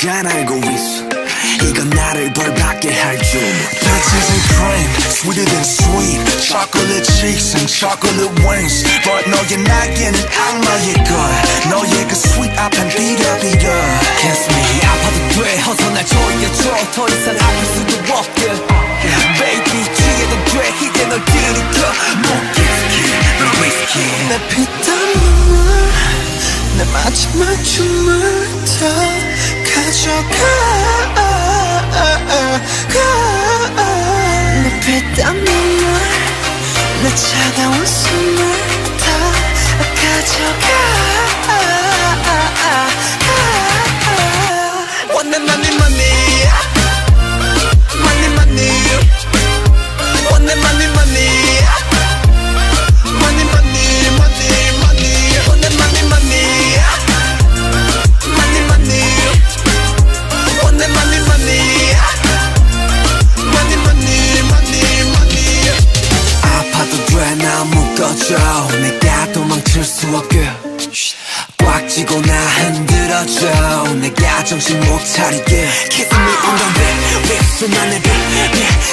잘 알고 있어 이건 나를 벌받게 할줄 Peaches and cream, sweeter than sweet Chocolate cheeks and chocolate wings But 너의 날개는 악마의 걸 너의 그 sweet 앞엔 비려비려 Kiss me 아파도 돼 어서 날 조여줘 더 이상 아플 수도 없게 Baby 취해도 돼 이제 널 들이켜 못 깊게 널 위스키 내 피땀 눈물 내 마지막 춤을 다 가져가 내 피땀 눈물 내 차가운 숨 도망칠 수 없게. 꽉 쥐고 나 흔들어줘. 내가 정신 못 차리게. Kiss me on the lips 나의 빛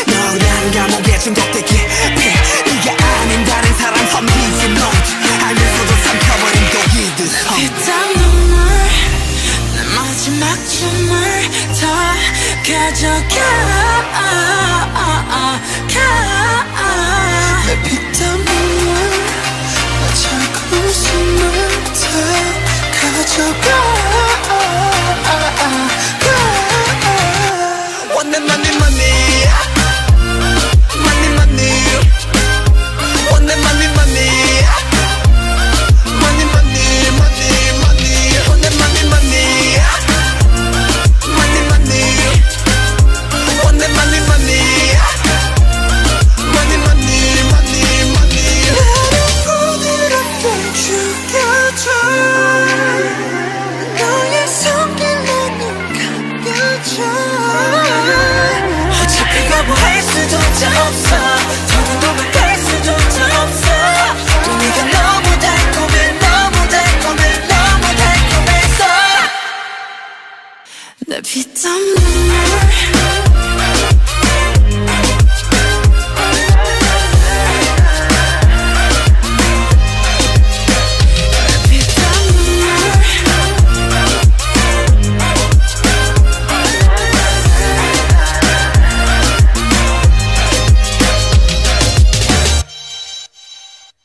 너라는 감옥에 중독되기 네가 아닌 다른 사람 선비지 너. 알면서도 삼켜버린 독이듯 피땀 눈물 내 마지막 춤을 다 가져가 다가 수조차 없어. 더는 도망갈 수조차 없어. 또 네가 너무 달콤해 내 피땀 눈물